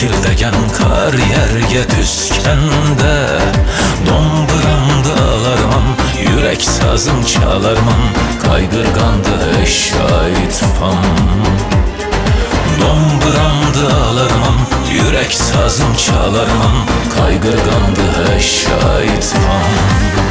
Kürtildəgən qar yergə düşkəndə Domburamda alarman, yürək sazım çalarman Qayqırqandı şahit pam. Domburamda alarman, yürək sazım çalarman Qayqırqandı şahit pam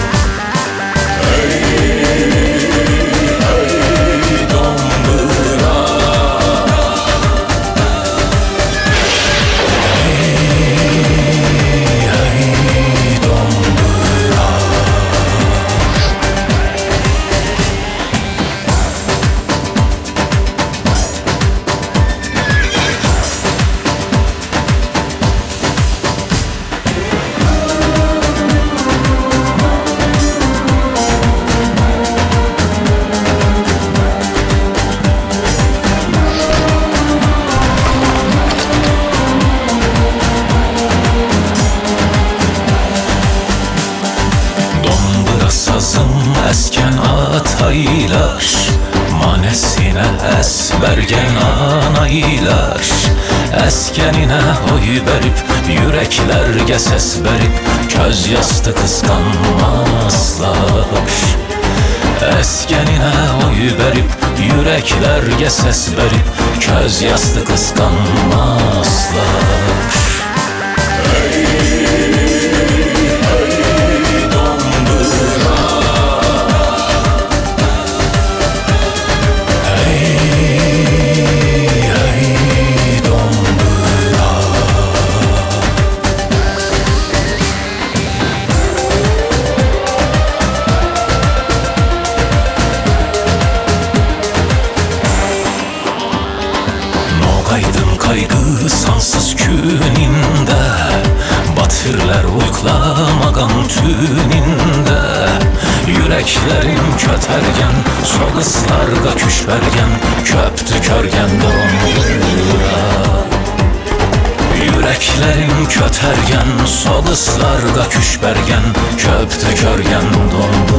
Manesine esbergen anaylar Eskenine oy verip yüreklerge ses verip Köz yastı kıskanmazlar. Eskenine oy verip yüreklerge ses verip Köz yastı kıskanmazlar Batırlar uyqlamaqan tünində Yüreklerim kötərgən Soğıslarga küşbərgən Köptü körgən donduра Yüreklerim kötərgən Soğıslarga küşbərgən Köptü körgən dondura